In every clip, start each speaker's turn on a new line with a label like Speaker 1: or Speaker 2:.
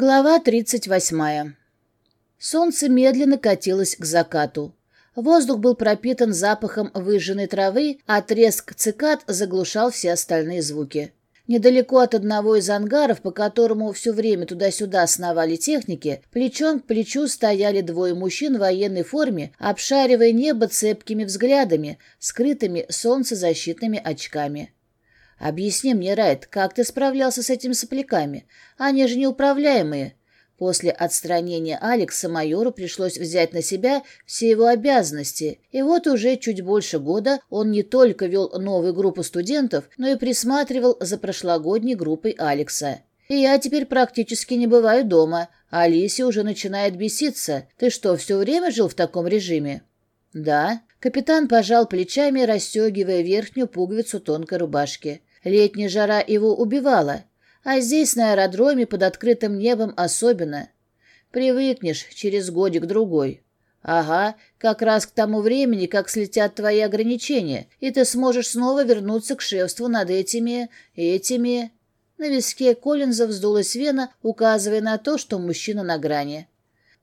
Speaker 1: Глава 38. Солнце медленно катилось к закату. Воздух был пропитан запахом выжженной травы, а треск цикад заглушал все остальные звуки. Недалеко от одного из ангаров, по которому все время туда-сюда сновали техники, плечом к плечу стояли двое мужчин в военной форме, обшаривая небо цепкими взглядами, скрытыми солнцезащитными очками. Объясни мне, Райт, как ты справлялся с этими сопляками? Они же неуправляемые. После отстранения Алекса майору пришлось взять на себя все его обязанности, и вот уже чуть больше года он не только вел новую группу студентов, но и присматривал за прошлогодней группой Алекса. «И я теперь практически не бываю дома. Алисе уже начинает беситься. Ты что, все время жил в таком режиме?» «Да». Капитан пожал плечами, расстегивая верхнюю пуговицу тонкой рубашки. Летняя жара его убивала, а здесь на аэродроме под открытым небом особенно. Привыкнешь через годик-другой. Ага, как раз к тому времени, как слетят твои ограничения, и ты сможешь снова вернуться к шефству над этими... этими... На виске Коллинза вздулась вена, указывая на то, что мужчина на грани.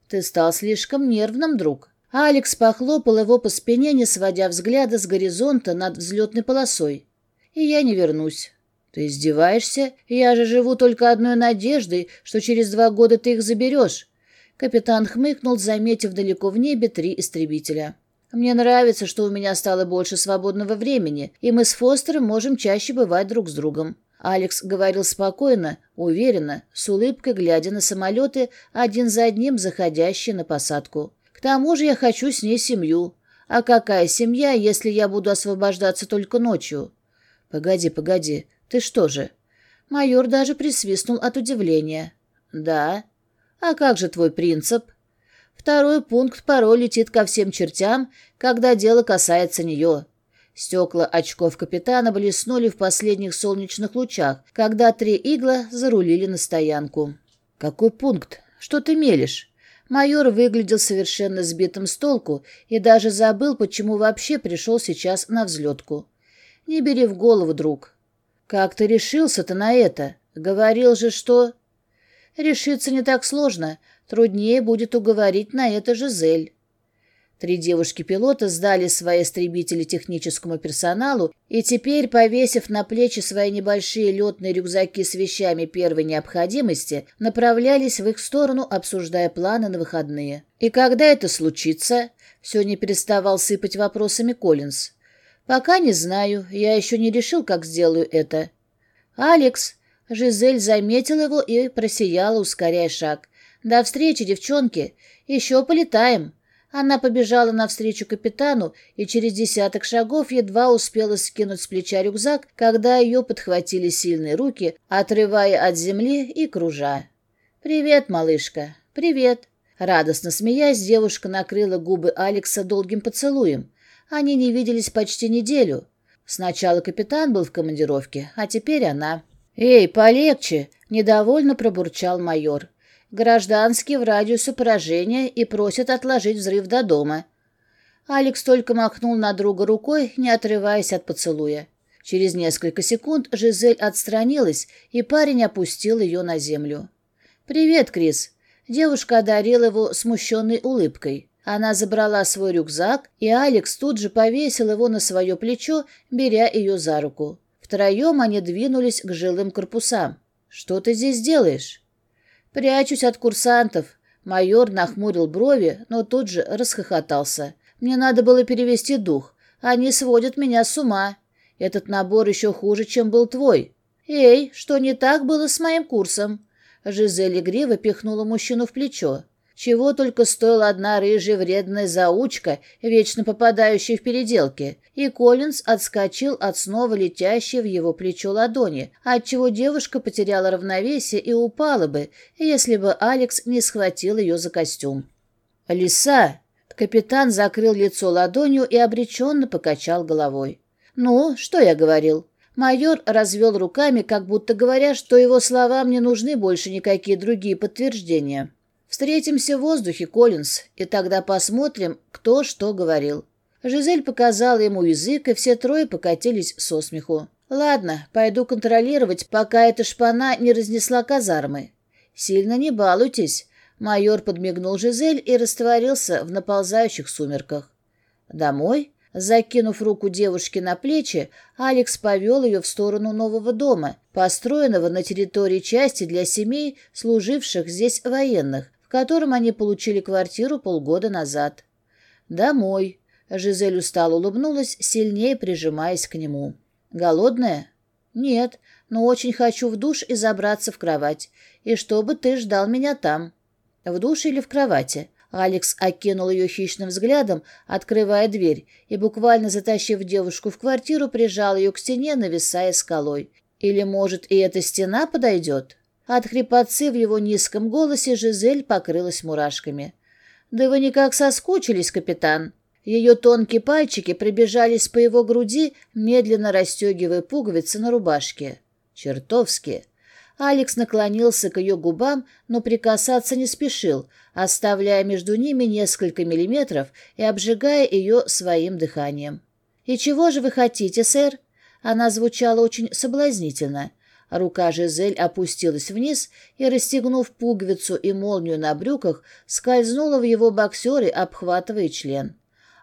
Speaker 1: «Ты стал слишком нервным, друг». Алекс похлопал его по спине, не сводя взгляда с горизонта над взлетной полосой и я не вернусь». «Ты издеваешься? Я же живу только одной надеждой, что через два года ты их заберешь». Капитан хмыкнул, заметив далеко в небе три истребителя. «Мне нравится, что у меня стало больше свободного времени, и мы с Фостером можем чаще бывать друг с другом». Алекс говорил спокойно, уверенно, с улыбкой глядя на самолеты, один за одним заходящие на посадку. «К тому же я хочу с ней семью. А какая семья, если я буду освобождаться только ночью?» «Погоди, погоди, ты что же?» Майор даже присвистнул от удивления. «Да? А как же твой принцип?» Второй пункт порой летит ко всем чертям, когда дело касается нее. Стекла очков капитана блеснули в последних солнечных лучах, когда три игла зарулили на стоянку. «Какой пункт? Что ты мелешь?» Майор выглядел совершенно сбитым с толку и даже забыл, почему вообще пришел сейчас на взлетку не бери в голову, друг. Как ты решился-то на это? Говорил же, что... Решиться не так сложно. Труднее будет уговорить на это Жизель. Три девушки-пилота сдали свои истребители техническому персоналу, и теперь, повесив на плечи свои небольшие летные рюкзаки с вещами первой необходимости, направлялись в их сторону, обсуждая планы на выходные. «И когда это случится?» — все не переставал сыпать вопросами Коллинз пока не знаю я еще не решил как сделаю это алекс жизель заметил его и просияла ускоряя шаг до встречи девчонки еще полетаем она побежала навстречу капитану и через десяток шагов едва успела скинуть с плеча рюкзак, когда ее подхватили сильные руки, отрывая от земли и кружа. «Привет, малышка! Привет!» Радостно смеясь, девушка накрыла губы Алекса долгим поцелуем. Они не виделись почти неделю. Сначала капитан был в командировке, а теперь она. «Эй, полегче!» — недовольно пробурчал майор. Гражданский в радиусе поражения и просит отложить взрыв до дома». Алекс только махнул на друга рукой, не отрываясь от поцелуя. Через несколько секунд Жизель отстранилась, и парень опустил ее на землю. «Привет, Крис!» Девушка одарила его смущенной улыбкой. Она забрала свой рюкзак, и Алекс тут же повесил его на свое плечо, беря ее за руку. Втроем они двинулись к жилым корпусам. «Что ты здесь делаешь?» «Прячусь от курсантов». Майор нахмурил брови, но тут же расхохотался. «Мне надо было перевести дух. Они сводят меня с ума. Этот набор еще хуже, чем был твой. Эй, что не так было с моим курсом?» Жизель игриво пихнула мужчину в плечо. Чего только стоила одна рыжая вредная заучка, вечно попадающая в переделки. И Коллинз отскочил от снова летящей в его плечо ладони, отчего девушка потеряла равновесие и упала бы, если бы Алекс не схватил ее за костюм. «Лиса!» Капитан закрыл лицо ладонью и обреченно покачал головой. «Ну, что я говорил?» Майор развел руками, как будто говоря, что его словам не нужны больше никакие другие подтверждения. Встретимся в воздухе, Коллинз, и тогда посмотрим, кто что говорил». Жизель показала ему язык, и все трое покатились со смеху. «Ладно, пойду контролировать, пока эта шпана не разнесла казармы». «Сильно не балуйтесь», — майор подмигнул Жизель и растворился в наползающих сумерках. «Домой?» Закинув руку девушки на плечи, Алекс повел ее в сторону нового дома, построенного на территории части для семей, служивших здесь военных, которым они получили квартиру полгода назад. «Домой!» — Жизель устало улыбнулась, сильнее прижимаясь к нему. «Голодная?» «Нет, но очень хочу в душ и забраться в кровать. И чтобы ты ждал меня там». «В душе или в кровати?» Алекс окинул ее хищным взглядом, открывая дверь, и, буквально затащив девушку в квартиру, прижал ее к стене, нависая скалой. «Или, может, и эта стена подойдет?» От хрипотцы в его низком голосе Жизель покрылась мурашками. «Да вы никак соскучились, капитан!» Ее тонкие пальчики прибежались по его груди, медленно расстегивая пуговицы на рубашке. «Чертовски!» Алекс наклонился к ее губам, но прикасаться не спешил, оставляя между ними несколько миллиметров и обжигая ее своим дыханием. «И чего же вы хотите, сэр?» Она звучала очень соблазнительно – Рука Жизель опустилась вниз и, расстегнув пуговицу и молнию на брюках, скользнула в его боксеры, обхватывая член.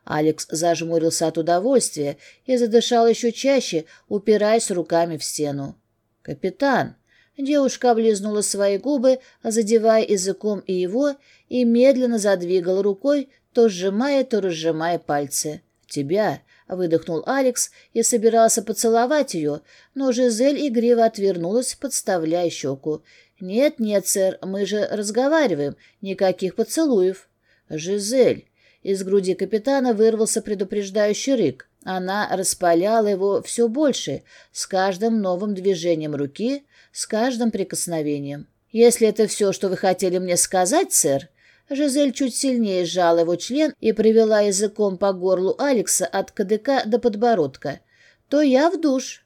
Speaker 1: Алекс зажмурился от удовольствия и задышал еще чаще, упираясь руками в стену. «Капитан!» Девушка облизнула свои губы, задевая языком и его, и медленно задвигала рукой, то сжимая, то разжимая пальцы. «Тебя! Выдохнул Алекс и собирался поцеловать ее, но Жизель игриво отвернулась, подставляя щеку. «Нет, нет, сэр, мы же разговариваем. Никаких поцелуев». «Жизель!» Из груди капитана вырвался предупреждающий рык. Она распаляла его все больше, с каждым новым движением руки, с каждым прикосновением. «Если это все, что вы хотели мне сказать, сэр, Жизель чуть сильнее сжала его член и привела языком по горлу Алекса от кадыка до подбородка. «То я в душ».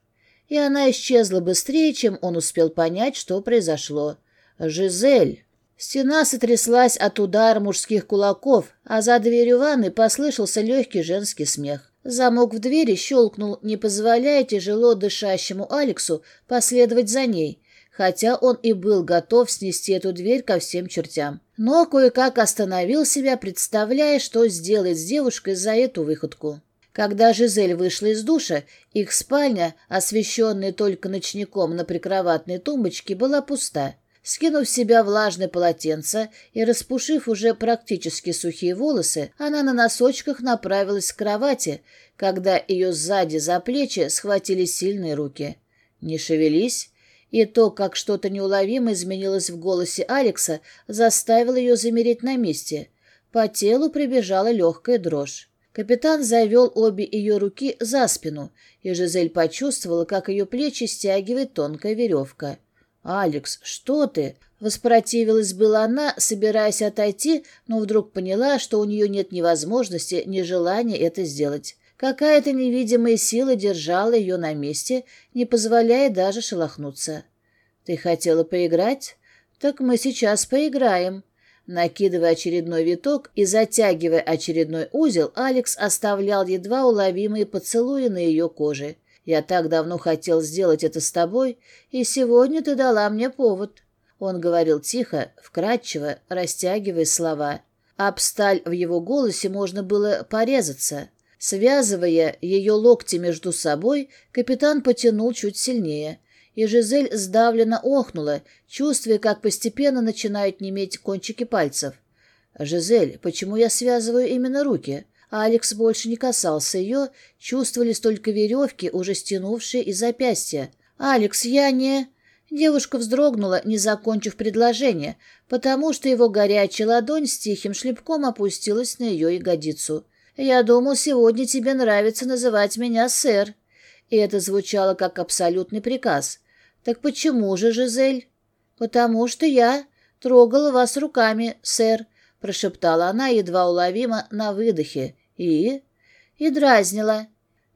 Speaker 1: И она исчезла быстрее, чем он успел понять, что произошло. «Жизель!» Стена сотряслась от удара мужских кулаков, а за дверью ванны послышался легкий женский смех. Замок в двери щелкнул, не позволяя тяжело дышащему Алексу последовать за ней, хотя он и был готов снести эту дверь ко всем чертям. Но кое-как остановил себя, представляя, что сделает с девушкой за эту выходку. Когда Жизель вышла из душа, их спальня, освещенная только ночником на прикроватной тумбочке, была пуста. Скинув с себя влажное полотенце и распушив уже практически сухие волосы, она на носочках направилась к кровати, когда ее сзади за плечи схватили сильные руки. «Не шевелись, и то, как что-то неуловимо изменилось в голосе Алекса, заставило ее замереть на месте. По телу прибежала легкая дрожь. Капитан завел обе ее руки за спину, и Жизель почувствовала, как ее плечи стягивает тонкая веревка. «Алекс, что ты?» Воспротивилась была она, собираясь отойти, но вдруг поняла, что у нее нет ни возможности, ни желания это сделать. Какая-то невидимая сила держала ее на месте, не позволяя даже шелохнуться. «Ты хотела поиграть? Так мы сейчас поиграем». Накидывая очередной виток и затягивая очередной узел, Алекс оставлял едва уловимые поцелуи на ее коже. «Я так давно хотел сделать это с тобой, и сегодня ты дала мне повод». Он говорил тихо, вкрадчиво, растягивая слова. Обсталь в его голосе можно было порезаться. Связывая ее локти между собой, капитан потянул чуть сильнее. И Жизель сдавленно охнула, чувствуя, как постепенно начинают неметь кончики пальцев. «Жизель, почему я связываю именно руки?» Алекс больше не касался ее, чувствовались только веревки, уже стянувшие из запястья. «Алекс, я не...» Девушка вздрогнула, не закончив предложение, потому что его горячая ладонь с тихим шлепком опустилась на ее ягодицу. Я думал, сегодня тебе нравится называть меня сэр. И это звучало как абсолютный приказ. Так почему же, Жизель? Потому что я трогала вас руками, сэр, прошептала она едва уловимо на выдохе. И? И дразнила.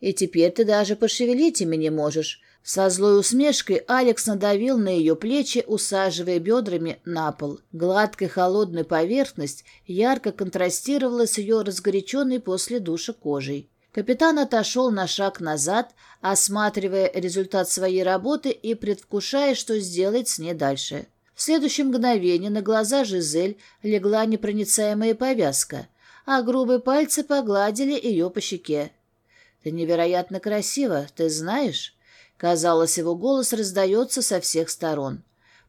Speaker 1: И теперь ты даже пошевелить ими не можешь. Со злой усмешкой Алекс надавил на ее плечи, усаживая бедрами на пол. Гладкая холодная поверхность ярко контрастировала с ее разгоряченной после душа кожей. Капитан отошел на шаг назад, осматривая результат своей работы и предвкушая, что сделать с ней дальше. В следующее мгновение на глаза Жизель легла непроницаемая повязка, а грубые пальцы погладили ее по щеке. «Ты невероятно красива, ты знаешь?» Казалось, его голос раздается со всех сторон.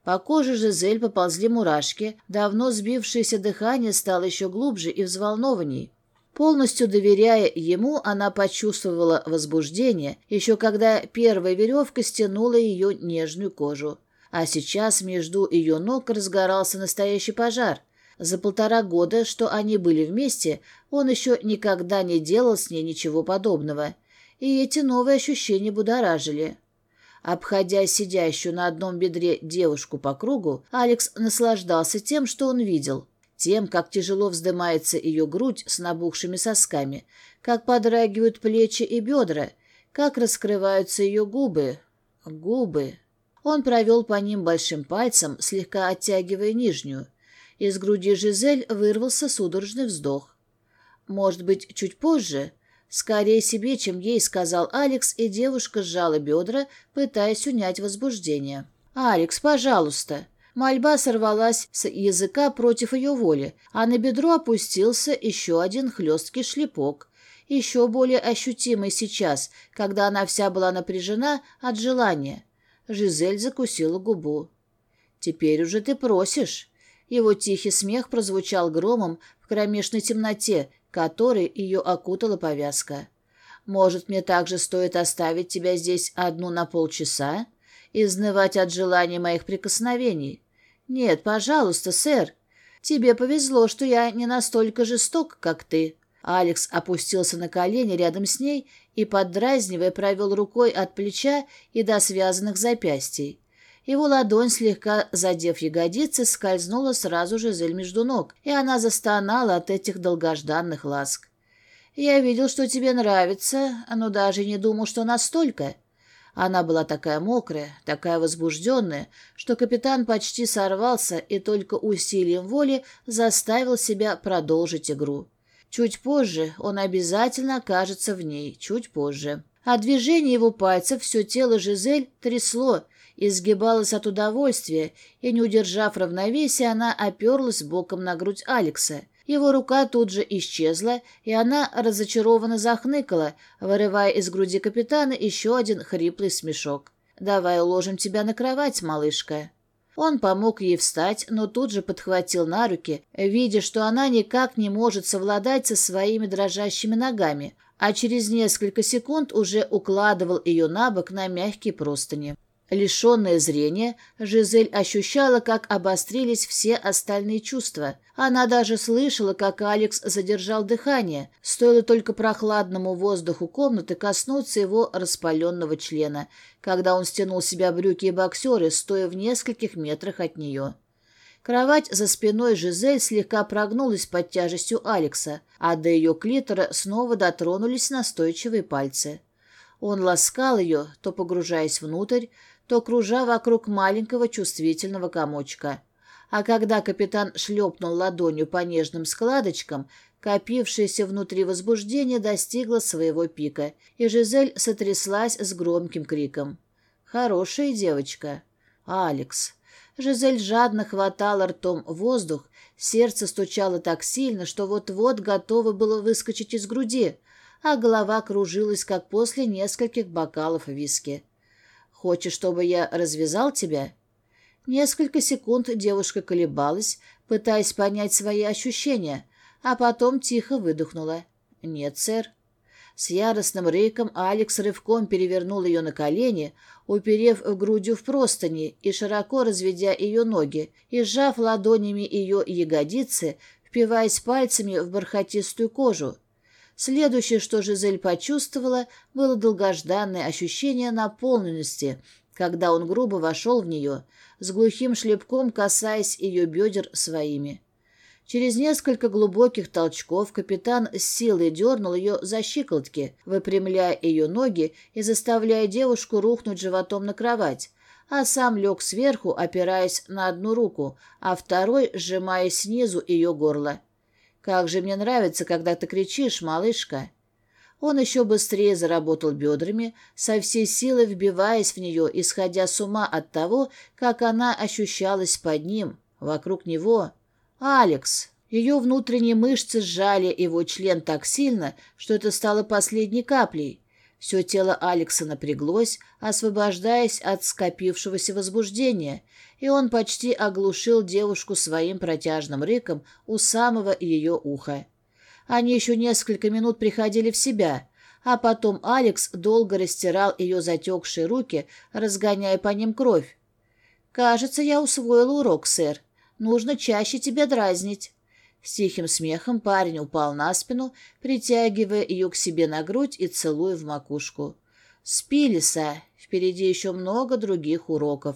Speaker 1: По коже Жизель поползли мурашки, давно сбившееся дыхание стало еще глубже и взволнованней. Полностью доверяя ему, она почувствовала возбуждение, еще когда первая веревка стянула ее нежную кожу. А сейчас между ее ног разгорался настоящий пожар. За полтора года, что они были вместе, он еще никогда не делал с ней ничего подобного и эти новые ощущения будоражили. Обходя сидящую на одном бедре девушку по кругу, Алекс наслаждался тем, что он видел, тем, как тяжело вздымается ее грудь с набухшими сосками, как подрагивают плечи и бедра, как раскрываются ее губы. Губы. Он провел по ним большим пальцем, слегка оттягивая нижнюю. Из груди Жизель вырвался судорожный вздох. Может быть, чуть позже Скорее себе, чем ей, сказал Алекс, и девушка сжала бедра, пытаясь унять возбуждение. «Алекс, пожалуйста!» Мольба сорвалась с языка против ее воли, а на бедро опустился еще один хлесткий шлепок. Еще более ощутимый сейчас, когда она вся была напряжена от желания. Жизель закусила губу. «Теперь уже ты просишь». Его тихий смех прозвучал громом в кромешной темноте, который ее окутала повязка. Может, мне также стоит оставить тебя здесь одну на полчаса? Изнывать от желания моих прикосновений? Нет, пожалуйста, сэр. Тебе повезло, что я не настолько жесток, как ты. Алекс опустился на колени рядом с ней и, поддразнивая, провел рукой от плеча и до связанных запястий. Его ладонь слегка, задев ягодицы, скользнула сразу же за между ног, и она застонала от этих долгожданных ласк. «Я видел, что тебе нравится, но даже не думал, что настолько». Она была такая мокрая, такая возбужденная, что капитан почти сорвался и только усилием воли заставил себя продолжить игру. Чуть позже он обязательно окажется в ней, чуть позже. А движения его пальцев все тело Жизель трясло, изгибалась от удовольствия и, не удержав равновесия, она оперлась боком на грудь Алекса. Его рука тут же исчезла, и она разочарованно захныкала, вырывая из груди капитана еще один хриплый смешок. «Давай уложим тебя на кровать, малышка». Он помог ей встать, но тут же подхватил на руки, видя, что она никак не может совладать со своими дрожащими ногами, а через несколько секунд уже укладывал ее на бок на мягкие простыни. Лишенная зрения, Жизель ощущала, как обострились все остальные чувства. Она даже слышала, как Алекс задержал дыхание. Стоило только прохладному воздуху комнаты коснуться его распаленного члена, когда он стянул себя брюки и боксеры, стоя в нескольких метрах от нее. Кровать за спиной Жизель слегка прогнулась под тяжестью Алекса, а до ее клитора снова дотронулись настойчивые пальцы. Он ласкал ее, то погружаясь внутрь, то кружа вокруг маленького чувствительного комочка. А когда капитан шлепнул ладонью по нежным складочкам, копившееся внутри возбуждение достигло своего пика, и Жизель сотряслась с громким криком. «Хорошая девочка!» «Алекс!» Жизель жадно хватала ртом воздух, сердце стучало так сильно, что вот-вот готово было выскочить из груди, а голова кружилась, как после нескольких бокалов виски. Хочешь, чтобы я развязал тебя?» Несколько секунд девушка колебалась, пытаясь понять свои ощущения, а потом тихо выдохнула. «Нет, сэр». С яростным рыком Алекс рывком перевернул ее на колени, уперев грудью в простыни и широко разведя ее ноги, и сжав ладонями ее ягодицы, впиваясь пальцами в бархатистую кожу, Следующее, что Жизель почувствовала, было долгожданное ощущение наполненности, когда он грубо вошел в нее, с глухим шлепком касаясь ее бедер своими. Через несколько глубоких толчков капитан с силой дернул ее за щиколотки, выпрямляя ее ноги и заставляя девушку рухнуть животом на кровать, а сам лег сверху, опираясь на одну руку, а второй сжимая снизу ее горло. Как же мне нравится, когда ты кричишь, малышка!» Он еще быстрее заработал бедрами, со всей силы вбиваясь в нее, исходя с ума от того, как она ощущалась под ним, вокруг него. «Алекс!» Ее внутренние мышцы сжали его член так сильно, что это стало последней каплей. Все тело Алекса напряглось, освобождаясь от скопившегося возбуждения, и он почти оглушил девушку своим протяжным рыком у самого ее уха. Они еще несколько минут приходили в себя, а потом Алекс долго растирал ее затекшие руки, разгоняя по ним кровь. «Кажется, я усвоил урок, сэр. Нужно чаще тебя дразнить». С тихим смехом парень упал на спину, притягивая ее к себе на грудь и целуя в макушку. Спи, лиса. впереди еще много других уроков».